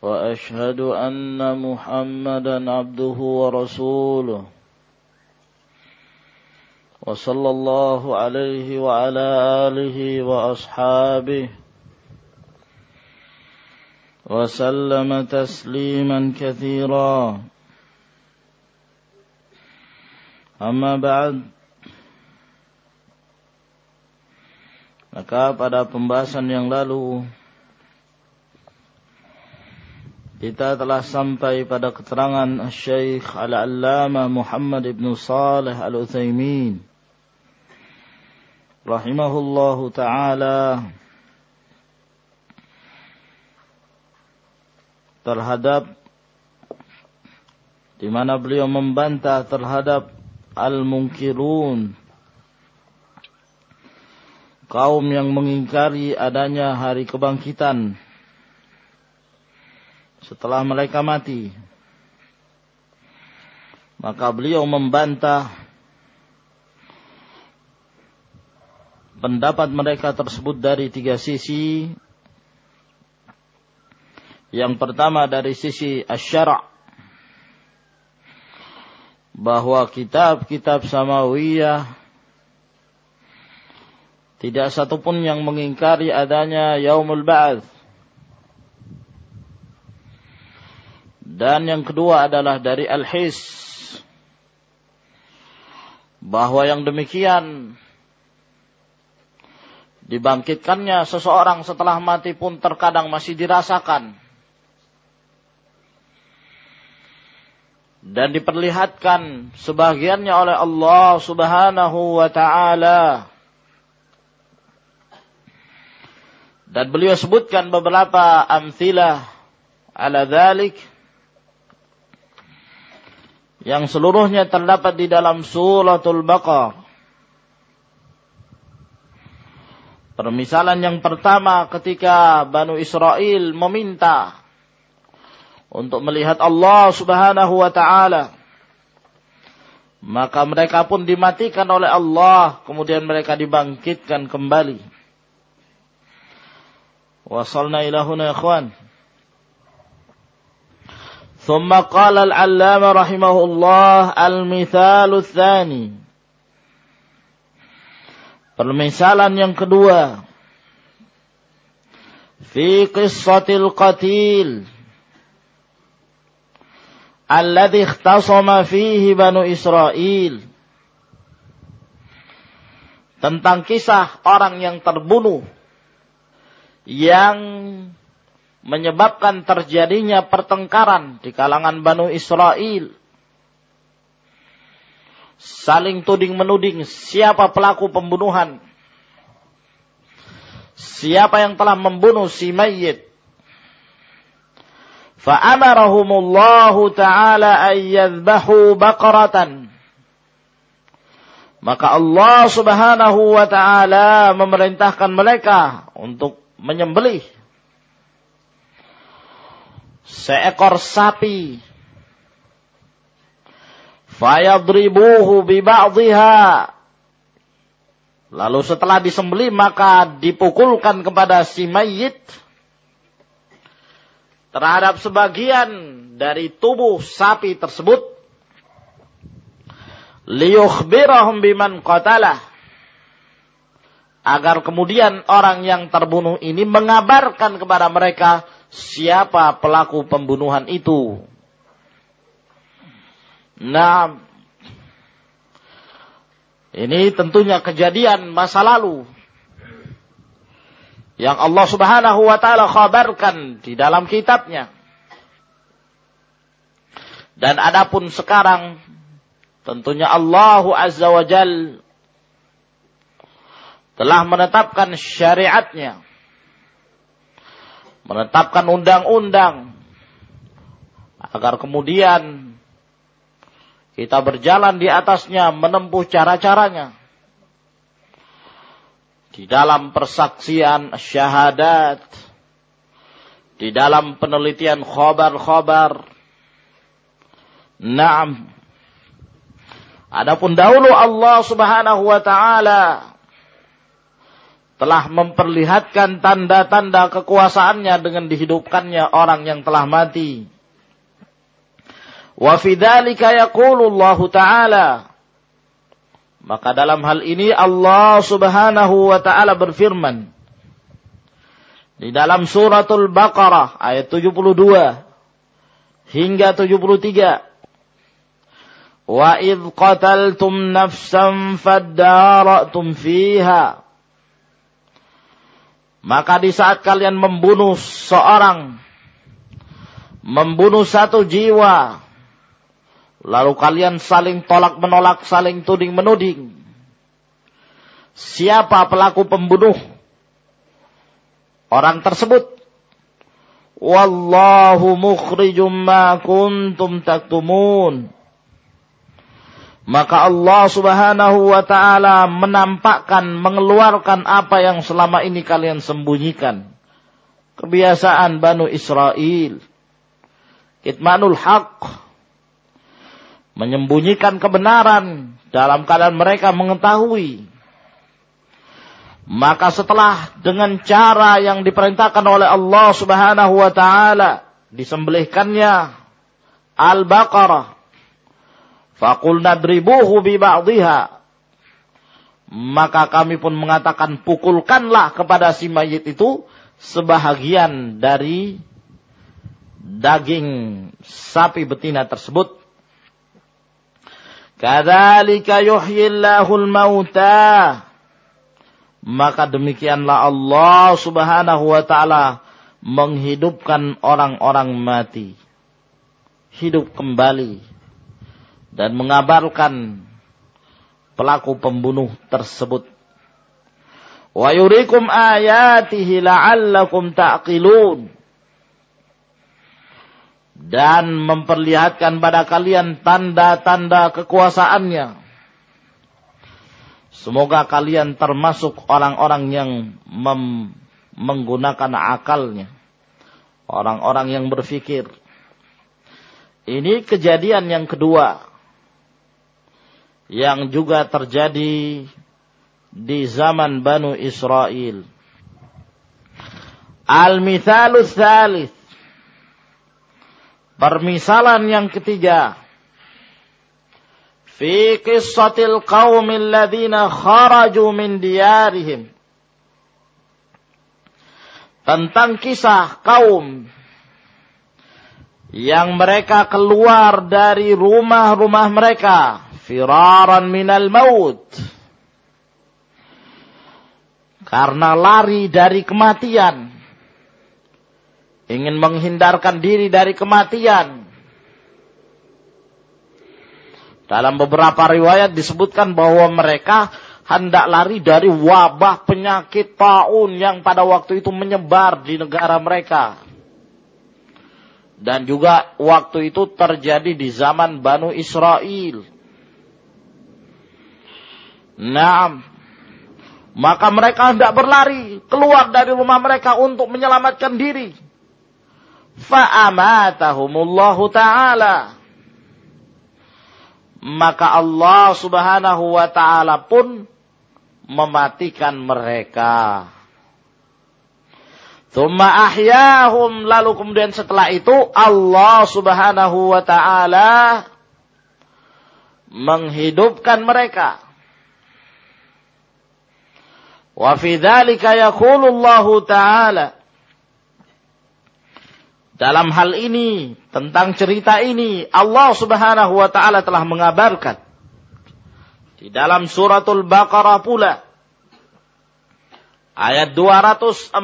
وأشهد أن محمدا عبده ورسوله. وصلى الله عليه وعلى آله وأصحابه. وسلم تسليما كثيرا. أما بعد maka pada pembahasan yang lalu Kita telah sampai pada keterangan Syekh Al-Allamah Muhammad Ibn Salih Al-Uthaymin. Rahimahullahu ta'ala. Terhadap di mana beliau membantah terhadap al-munkirun kaum yang mengingkari adanya hari kebangkitan setelah mereka mati. Maka beliau membantah pendapat mereka tersebut dari tiga sisi. Yang pertama dari sisi asyara' bahwa kitab-kitab samawiyah tidak satupun yang mengingkari adanya yaumul ba'ats Dan yang kedua adalah dari al-his. Bahwa yang demikian dibangkitkannya seseorang setelah mati pun terkadang masih dirasakan. Dan diperlihatkan sebagiannya oleh Allah subhanahu wa ta'ala. Dan beliau sebutkan beberapa amthilah ala dhalik yang seluruhnya terdapat di dalam suratul Baqarah. Permisalan yang pertama ketika Banu Israel meminta untuk melihat Allah Subhanahu wa taala. Maka mereka pun dimatikan oleh Allah, kemudian mereka dibangkitkan kembali. Wasalna ilahuna ikhwan. ثم قال العلامة رحمه الله المثال الثاني Permisalan yang kedua fi qissatil qatil alladhi ikhtasama fihi Banu Israel tentang kisah orang yang terbunuh yang menyebabkan terjadinya pertengkaran di kalangan Banu Israel. Saling tuding menuding siapa pelaku pembunuhan. Siapa yang telah membunuh si mayit. Fa'amarahumullahu ta'ala ayyadbahu baqaratan. Maka Allah subhanahu wa ta'ala memerintahkan mereka untuk menyembelih seekor sapi. Fayadribuhu biba'dhiha. Lalu setelah disembeli maka dipukulkan kepada si mayit terhadap sebagian dari tubuh sapi tersebut liyukhbirahum biman qatalah agar kemudian orang yang terbunuh ini mengabarkan kepada mereka siapa pelaku pembunuhan itu. Nah, ini tentunya kejadian masa lalu yang Allah Subhanahu wa taala khabarkan di dalam kitabnya. Dan adapun sekarang tentunya Allah Azza wa Jal telah menetapkan syariatnya menetapkan undang-undang agar kemudian kita berjalan di atasnya menempuh cara-caranya. Di dalam persaksian syahadat di dalam penelitian khobar-khobar Naam. Adapun dahulu Allah Subhanahu wa taala telah memperlihatkan tanda-tanda kekuasaannya dengan dihidupkannya orang yang telah mati. Wa fi yaqulullahu ta'ala. Maka dalam hal ini Allah Subhanahu wa taala berfirman. Di dalam suratul Baqarah ayat 72 hingga 73 Wa idh qataltum nafsan fadara'tum fiha. Maka di saat kalian membunuh seorang, membunuh satu jiwa, lalu kalian saling tolak menolak, saling tuding menuding. Siapa pelaku pembunuh? Orang tersebut. Wallahu mukhrijum ma kuntum taktumun maka Allah Subhanahu wa taala menampakkan mengeluarkan apa yang selama ini kalian sembunyikan. Kebiasaan Banu Israel. Kitmanul haq. Menyembunyikan kebenaran dalam keadaan mereka mengetahui. Maka setelah dengan cara yang diperintahkan oleh Allah Subhanahu wa taala disembelihkannya Al-Baqarah Fakul nadribuhu bi ba'dihha. Maka kami pun mengatakan pukulkanlah kepada si mayit itu sebahagian dari daging sapi betina tersebut. Kadzalika yuhyillahul mauta. Maka demikianlah Allah Subhanahu wa taala menghidupkan orang-orang mati. Hidup kembali dan mengabarkan pelaku pembunuh tersebut. Wa yurikum ayatihi la'allakum ta'qilun. Dan memperlihatkan pada kalian tanda-tanda kekuasaannya. Semoga kalian termasuk orang-orang yang menggunakan akalnya. Orang-orang yang berfikir. Ini kejadian yang kedua yang juga terjadi di zaman Banu Israel. Al-mithalus thalith. Permisalan yang ketiga. Fi qissatil qawmil ladhina kharaju min diyarihim. Tentang kisah kaum yang mereka keluar dari rumah-rumah mereka firaran minal maut. Karena lari dari kematian. Ingin menghindarkan diri dari kematian. Dalam beberapa riwayat disebutkan bahwa mereka hendak lari dari wabah penyakit taun yang pada waktu itu menyebar di negara mereka. Dan juga waktu itu terjadi di zaman Banu Israel. Naam. Maka mereka hendak berlari keluar dari rumah mereka untuk menyelamatkan diri. Fa'amatahumullahu ta'ala. Maka Allah subhanahu wa ta'ala pun mematikan mereka. Thumma ahyahum lalu kemudian setelah itu Allah Subhanahu wa taala menghidupkan mereka. Wa fi dzalika yaqulu Allah Ta'ala dalam hal ini, tentang cerita ini, Allah subhanahu wa ta'ala telah mengabarkan. Di dalam suratul Baqarah pula. Ayat 243.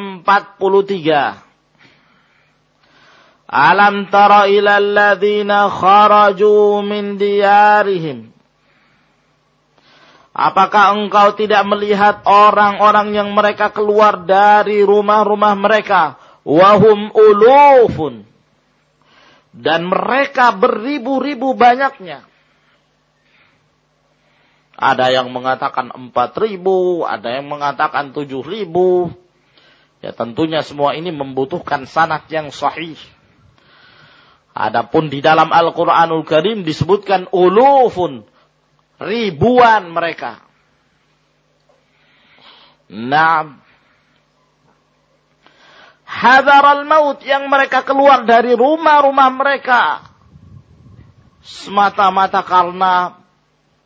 Alam tara ila alladhina kharaju min diyarihim. Apakah engkau tidak melihat orang-orang yang mereka keluar dari rumah-rumah mereka? Wahum ulufun. Dan mereka beribu-ribu banyaknya. Ada yang mengatakan empat ribu, ada yang mengatakan tujuh ribu. Ya tentunya semua ini membutuhkan sanat yang sahih. Adapun di dalam Al-Quranul Karim disebutkan ulufun, ribuan mereka. Nah, hadar al-maut yang mereka keluar dari rumah-rumah mereka. Semata-mata karena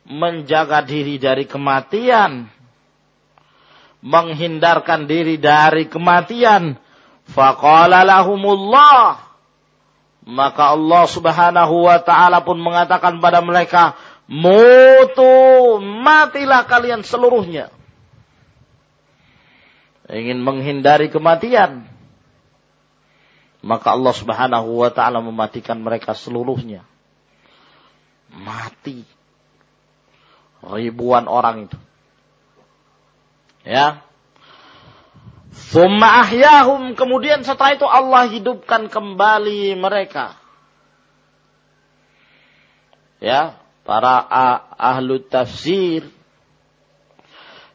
menjaga diri dari kematian. Menghindarkan diri dari kematian. Faqala lahumullah. Maka Allah Subhanahu wa taala pun mengatakan pada mereka mutu matilah kalian seluruhnya ingin menghindari kematian maka Allah Subhanahu wa taala mematikan mereka seluruhnya. Mati. Ribuan orang itu. Ya. Thumma ahyahum. Kemudian setelah itu Allah hidupkan kembali mereka. Ya. Para ahlu tafsir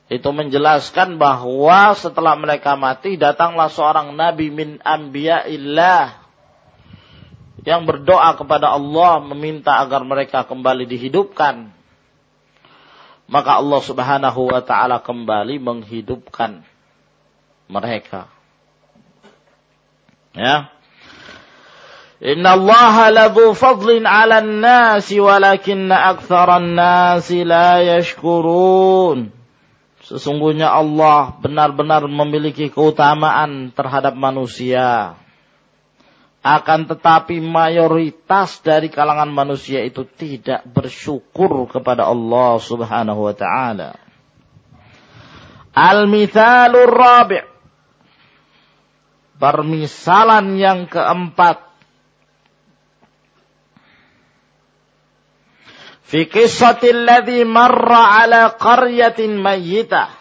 itu menjelaskan bahwa setelah mereka mati datanglah seorang nabi min anbiya'illah yang berdoa kepada Allah meminta agar mereka kembali dihidupkan. Maka Allah Subhanahu wa taala kembali menghidupkan mereka. Ya. Inna Allah ladhu fadlin 'ala an-nasi walakinna aktharan nasi la yashkurun. Sesungguhnya Allah benar-benar memiliki keutamaan terhadap manusia. Akan tetapi mayoritas dari kalangan manusia itu tidak bersyukur kepada Allah subhanahu wa ta'ala. Al-mithalur rabi' Permisalan yang keempat fi qissatil ladzi marra ala qaryatin mayyitah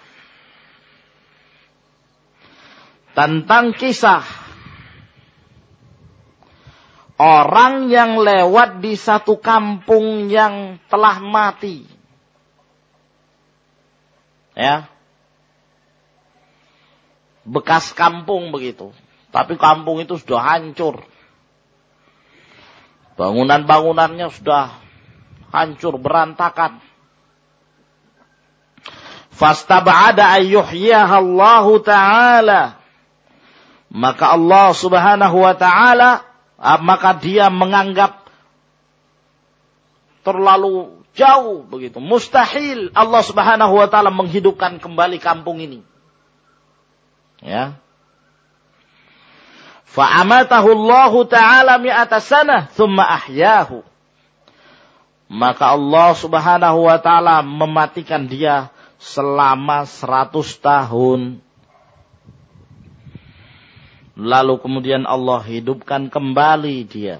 tentang kisah orang yang lewat di satu kampung yang telah mati. Ya. Bekas kampung begitu. Tapi kampung itu sudah hancur. Bangunan-bangunannya sudah hancur berantakan. Fastab'ada ayyuhyiha Allah Ta'ala. Maka Allah Subhanahu wa taala ah, maka dia menganggap terlalu jauh begitu. Mustahil Allah Subhanahu wa taala menghidupkan kembali kampung ini. Ya. Fa'amatahu Allah taala mi'ata sanah thumma ahyahu maka Allah Subhanahu wa taala mematikan dia selama seratus tahun. Lalu kemudian Allah hidupkan kembali dia.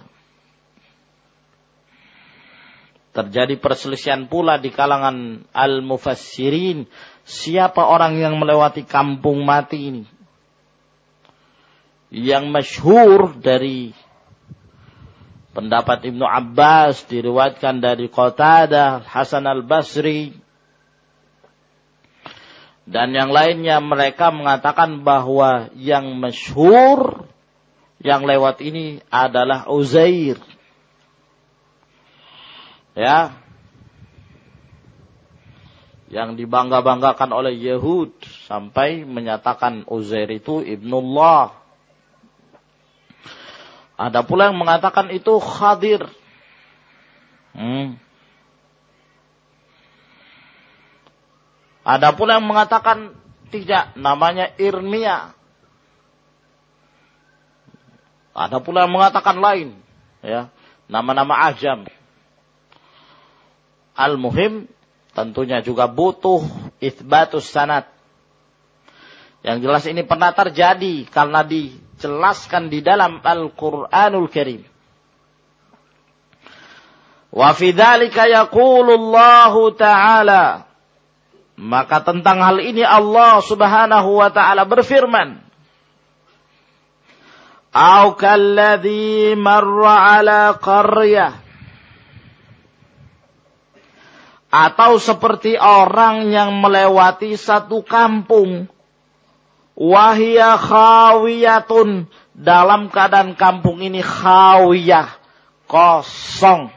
Terjadi perselisihan pula di kalangan al-mufassirin. Siapa orang yang melewati kampung mati ini? Yang masyhur dari Pendapat Ibnu Abbas diriwayatkan dari Qatadah, Hasan al-Basri, dan yang lainnya mereka mengatakan bahwa yang masyhur yang lewat ini adalah Uzair. Ya. Yang dibangga-banggakan oleh Yahud sampai menyatakan Uzair itu ibnullah. Ada pula yang mengatakan itu khadir. Hmm. Ada pula yang mengatakan tidak, namanya Irmia. Ada pula yang mengatakan lain, ya, nama-nama ajam. Al-muhim tentunya juga butuh itsbatus sanad. Yang jelas ini pernah terjadi karena di jelaskan di dalam Al-Qur'anul Karim. Wa fi dzalika yaqulullahu ta'ala maka tentang hal ini Allah Subhanahu wa taala berfirman Au kalladhi marra ala qaryah. Atau seperti orang yang melewati satu kampung. Wahia khawiyatun. Dalam keadaan kampung ini khawiyah. Kosong.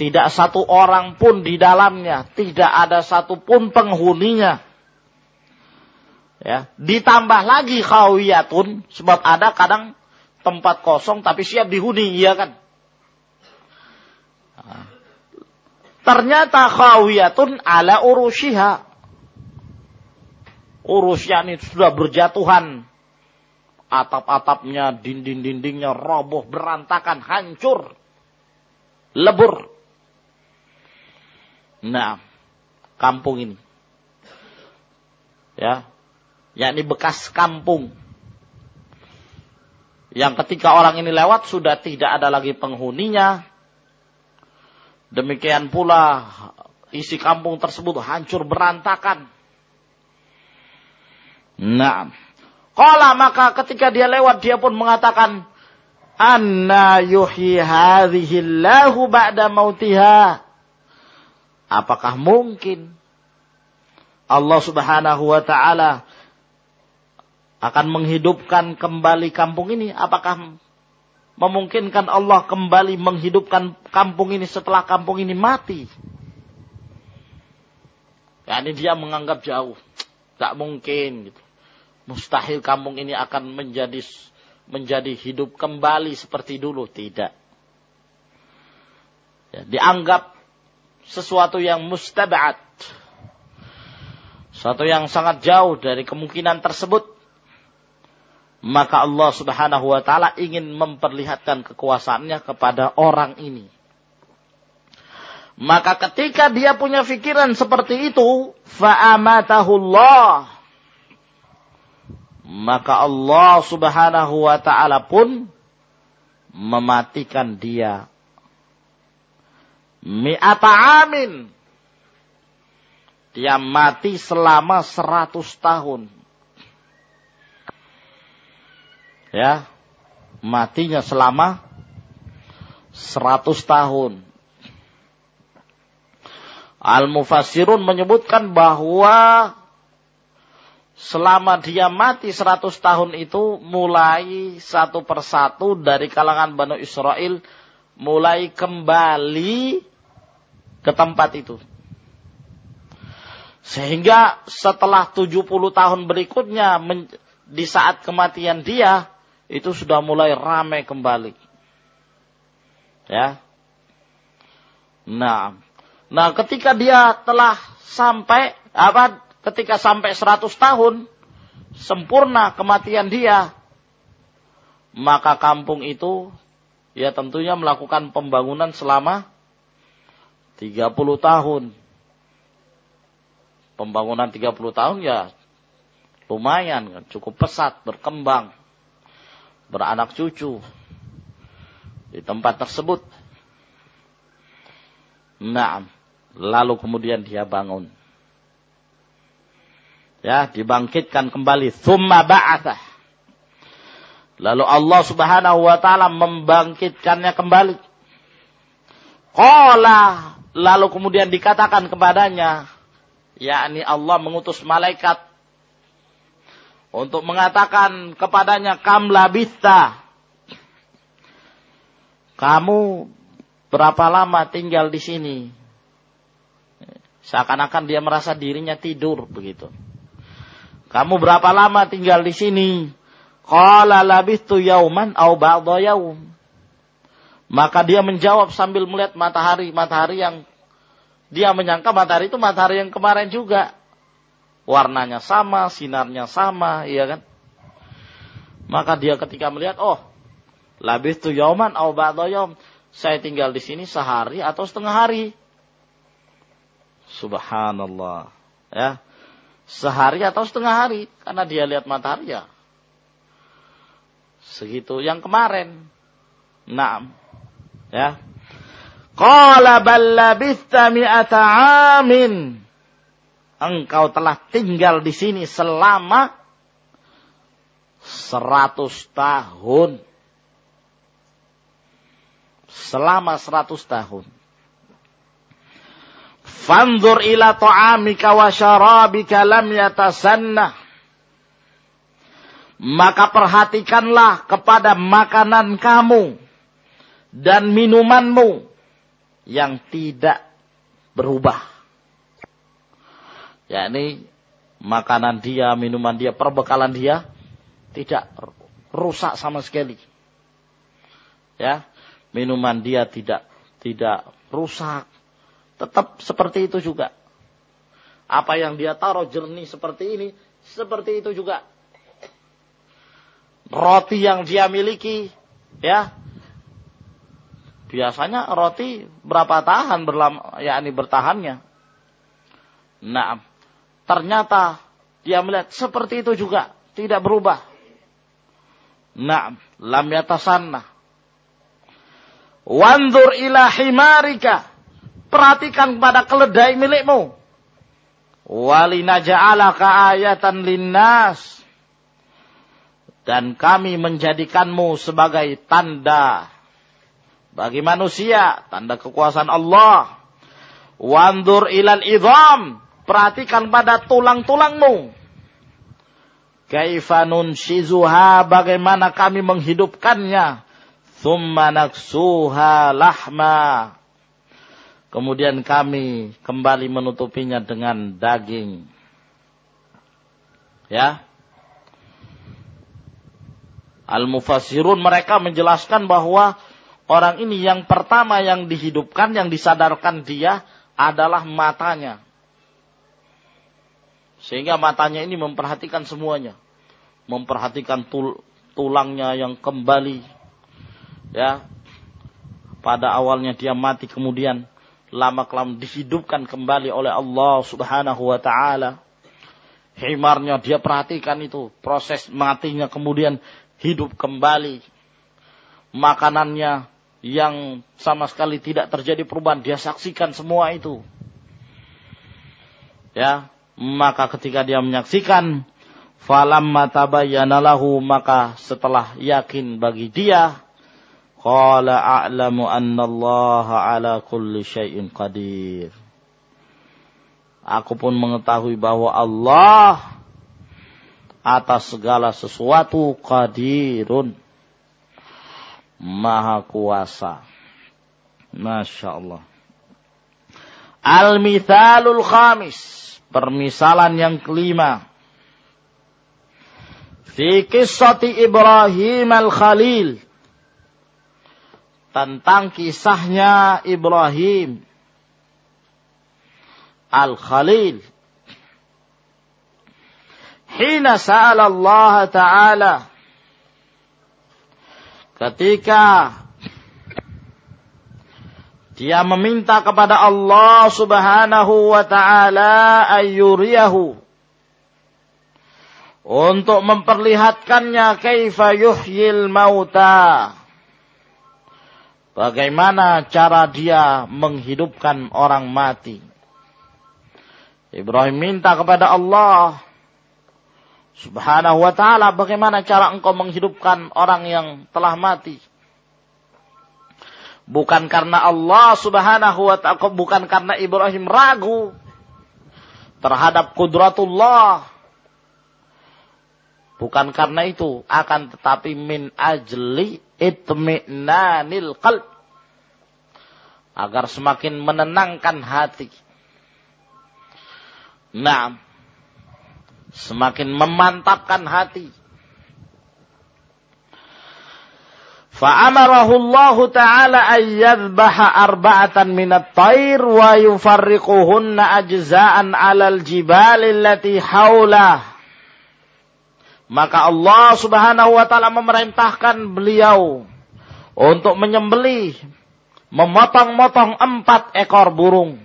Tidak satu orang pun di dalamnya. Tidak ada satu pun penghuninya. Ya, ditambah lagi khawiyatun sebab ada kadang tempat kosong tapi siap dihuni, iya kan? Ternyata khawiyatun ala urushiha. Urusnya ini sudah berjatuhan. Atap-atapnya, dinding-dindingnya roboh, berantakan, hancur. Lebur. Nah, kampung ini. Ya, yakni bekas kampung. Yang ketika orang ini lewat sudah tidak ada lagi penghuninya. Demikian pula isi kampung tersebut hancur berantakan. Nah, Kala maka ketika dia lewat dia pun mengatakan, Anna yuhi hadhihi Allahu ba'da mautiha. Apakah mungkin Allah subhanahu wa ta'ala akan menghidupkan kembali kampung ini? Apakah memungkinkan Allah kembali menghidupkan kampung ini setelah kampung ini mati? Ya, ini dia menganggap jauh. Tak mungkin gitu. Mustahil kampung ini akan menjadi menjadi hidup kembali seperti dulu. Tidak. Ya, dianggap sesuatu yang mustaba'at. Sesuatu yang sangat jauh dari kemungkinan tersebut maka Allah Subhanahu wa taala ingin memperlihatkan kekuasaannya kepada orang ini. Maka ketika dia punya pikiran seperti itu, fa'amatahullah. Maka Allah Subhanahu wa taala pun mematikan dia. Mi'ata amin. Dia mati selama seratus tahun ya matinya selama 100 tahun. Al-Mufassirun menyebutkan bahwa selama dia mati 100 tahun itu mulai satu persatu dari kalangan Bani Israel mulai kembali ke tempat itu. Sehingga setelah 70 tahun berikutnya di saat kematian dia itu sudah mulai ramai kembali. Ya. Nah, nah ketika dia telah sampai apa? Ketika sampai 100 tahun sempurna kematian dia, maka kampung itu ya tentunya melakukan pembangunan selama 30 tahun. Pembangunan 30 tahun ya lumayan cukup pesat, berkembang beranak cucu di tempat tersebut. Nah, lalu kemudian dia bangun. Ya, dibangkitkan kembali. Thumma ba'athah. Lalu Allah subhanahu wa ta'ala membangkitkannya kembali. Qala. Lalu kemudian dikatakan kepadanya. yakni Allah mengutus malaikat untuk mengatakan kepadanya kam labista. Kamu berapa lama tinggal di sini? Seakan-akan dia merasa dirinya tidur begitu. Kamu berapa lama tinggal di sini? Qala labistu yauman au ba'dha yaum. Maka dia menjawab sambil melihat matahari, matahari yang dia menyangka matahari itu matahari yang kemarin juga warnanya sama, sinarnya sama, iya kan? Maka dia ketika melihat, oh, labih tu yauman au yom. Saya tinggal di sini sehari atau setengah hari. Subhanallah. Ya. Sehari atau setengah hari. Karena dia lihat matahari ya. Segitu yang kemarin. Naam. Ya. Qala bal labithta mi'ata amin engkau telah tinggal di sini selama Seratus tahun. Selama seratus tahun. Fanzur ila ta'amika wa syarabika lam yatasannah. Maka perhatikanlah kepada makanan kamu dan minumanmu yang tidak berubah. Yakni makanan dia, minuman dia, perbekalan dia tidak rusak sama sekali. Ya, minuman dia tidak tidak rusak, tetap seperti itu juga. Apa yang dia taruh jernih seperti ini, seperti itu juga. Roti yang dia miliki, ya, biasanya roti berapa tahan berlama, yakni bertahannya. Nah, ternyata dia melihat seperti itu juga, tidak berubah. Nah, lam yatasanna. Wandur ila himarika. Perhatikan pada keledai milikmu. Walinaja'alaka ayatan linnas. Dan kami menjadikanmu sebagai tanda bagi manusia, tanda kekuasaan Allah. Wandur ilal idham, perhatikan pada tulang-tulangmu. Kaifanun shizuha, bagaimana kami menghidupkannya. Thumma naksuha lahma. Kemudian kami kembali menutupinya dengan daging. Ya. Al-Mufassirun mereka menjelaskan bahwa orang ini yang pertama yang dihidupkan, yang disadarkan dia adalah matanya. Sehingga matanya ini memperhatikan semuanya. Memperhatikan tul tulangnya yang kembali. Ya. Pada awalnya dia mati kemudian lama kelam dihidupkan kembali oleh Allah Subhanahu wa taala. Himarnya dia perhatikan itu, proses matinya kemudian hidup kembali. Makanannya yang sama sekali tidak terjadi perubahan, dia saksikan semua itu. Ya, maka ketika dia menyaksikan falamma tabayyana lahu maka setelah yakin bagi dia qala a'lamu anna Allah ala kulli syai'in qadir. Aku pun mengetahui bahwa Allah atas segala sesuatu qadirun. Maha kuasa. Masya Allah Al-Mithalul Khamis. Permisalan yang kelima. Fi kisati Ibrahim al-Khalil. Tentang kisahnya Ibrahim al-Khalil. Hina sa'ala Allah Ta'ala. Ketika dia meminta kepada Allah Subhanahu wa taala ayyuriyahu untuk memperlihatkannya kaifa yuhyil mauta. Bagaimana cara dia menghidupkan orang mati. Ibrahim minta kepada Allah Subhanahu wa taala bagaimana cara engkau menghidupkan orang yang telah mati bukan karena Allah Subhanahu wa taala, bukan karena Ibrahim ragu terhadap kudratullah. Bukan karena itu, akan tetapi min ajli itmi'nanil qalb. Agar semakin menenangkan hati. Nah, semakin memantapkan hati فأمره الله تعالى أن يذبح أربعة من الطير ويفرقهن أجزاء على الجبال التي حوله maka Allah Subhanahu wa taala memerintahkan beliau untuk menyembelih memotong-motong empat ekor burung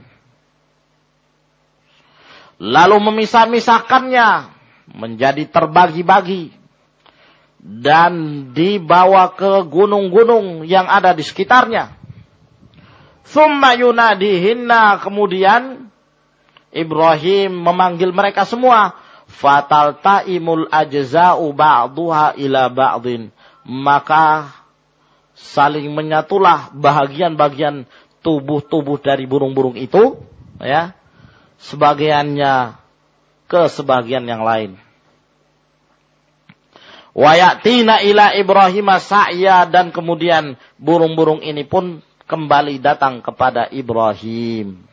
lalu memisah-misahkannya menjadi terbagi-bagi dan dibawa ke gunung-gunung yang ada di sekitarnya. Thumma yunadihinna kemudian Ibrahim memanggil mereka semua. Fatal ta'imul ajza'u ba'duha ila ba'din maka saling menyatulah bahagian-bagian tubuh-tubuh dari burung-burung itu ya sebagiannya ke sebagian yang lain Wayatina ila Ibrahim sa'ya dan kemudian burung-burung ini pun kembali datang kepada Ibrahim.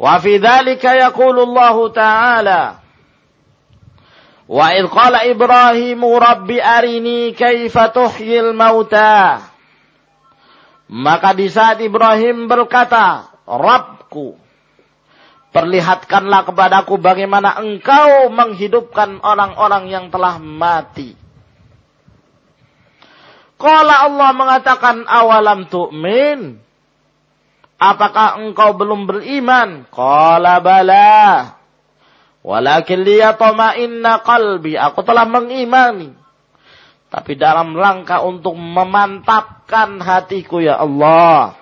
Wa fi dzalika yaqulu Allah Ta'ala Wa idh qala Ibrahim rabbi arini kaifa tuhyil mauta Maka di saat Ibrahim berkata Rabbku Perlihatkanlah kepadaku bagaimana engkau menghidupkan orang-orang yang telah mati. Kalau Allah mengatakan awalam tu'min. Apakah engkau belum beriman? Qala bala. Walakin liyatma'inna qalbi. Aku telah mengimani. Tapi dalam rangka untuk memantapkan hatiku ya Allah.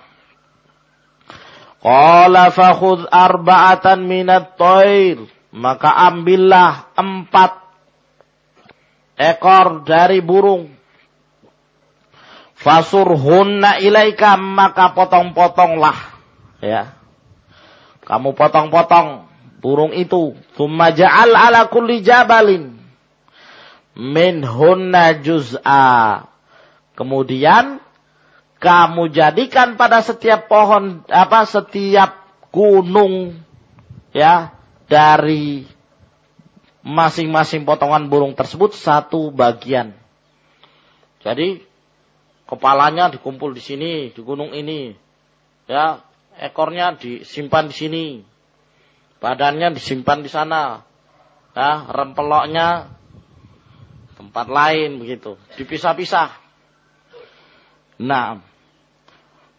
Qala fakhudh arba'atan minat toir. Maka ambillah empat ekor dari burung. Fasurhunna ilaika maka potong-potonglah. Ya. Kamu potong-potong burung itu. Thumma ja'al ala kulli jabalin. Minhunna juz'a. Kemudian kamu jadikan pada setiap pohon apa setiap gunung ya dari masing-masing potongan burung tersebut satu bagian. Jadi kepalanya dikumpul di sini di gunung ini. Ya, ekornya disimpan di sini. Badannya disimpan di sana. Ya, rempeloknya tempat lain begitu. Dipisah-pisah. Nah,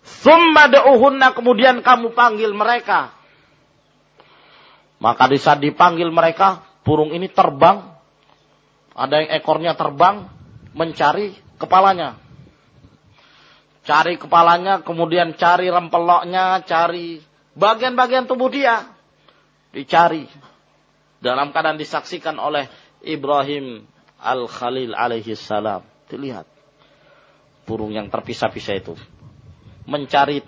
Summa da'uhunna kemudian kamu panggil mereka. Maka di saat dipanggil mereka, burung ini terbang. Ada yang ekornya terbang mencari kepalanya. Cari kepalanya, kemudian cari rempeloknya, cari bagian-bagian tubuh dia. Dicari. Dalam keadaan disaksikan oleh Ibrahim Al-Khalil alaihi salam. Dilihat. Burung yang terpisah-pisah itu mencari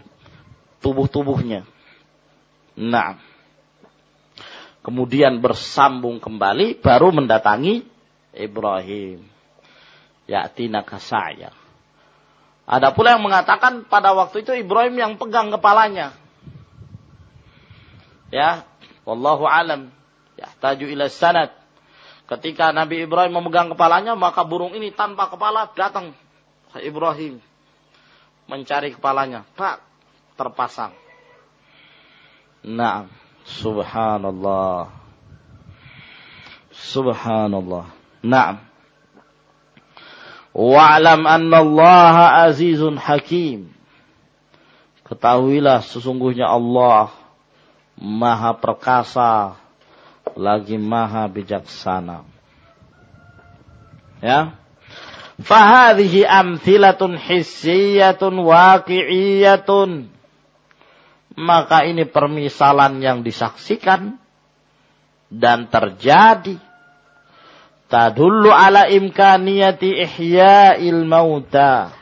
tubuh-tubuhnya. Nah, kemudian bersambung kembali baru mendatangi Ibrahim. Ya'tina kasaya. Ada pula yang mengatakan pada waktu itu Ibrahim yang pegang kepalanya. Ya, wallahu alam. Ya, taju ila sanad. Ketika Nabi Ibrahim memegang kepalanya, maka burung ini tanpa kepala datang ke Ibrahim mencari kepalanya. Tak terpasang. Nah, subhanallah. Subhanallah. Naam. Wa'lam anna Allah azizun hakim. Ketahuilah sesungguhnya Allah maha perkasa lagi maha bijaksana. Ya. Fahadihi amthilatun hissiyatun waqi'iyatun. Maka ini permisalan yang disaksikan dan terjadi. Tadullu ala imkaniyati ihya'il mauta.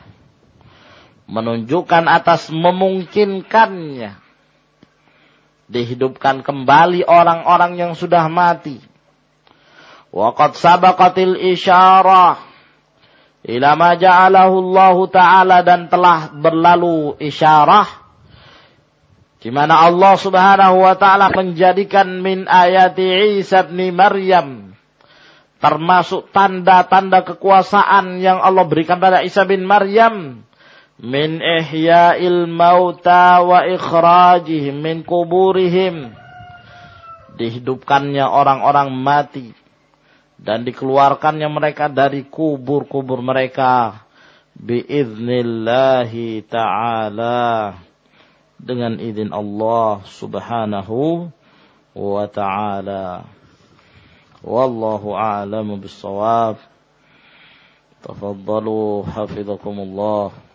Menunjukkan atas memungkinkannya. Dihidupkan kembali orang-orang yang sudah mati. Waqad sabaqatil isyarah ila ma ja'alahu Allah taala dan telah berlalu isyarah di mana Allah Subhanahu wa taala menjadikan min ayati Isa bin Maryam termasuk tanda-tanda kekuasaan yang Allah berikan pada Isa bin Maryam min ihya'il mauta wa ikhrajihim min kuburihim. Dihidupkannya orang-orang mati dan dikeluarkannya mereka dari kubur-kubur mereka. Biiznillahi taala. Dengan izin Allah Subhanahu wa taala. Wallahu a'lamu bis-shawab. Tafaddalu hafizakumullah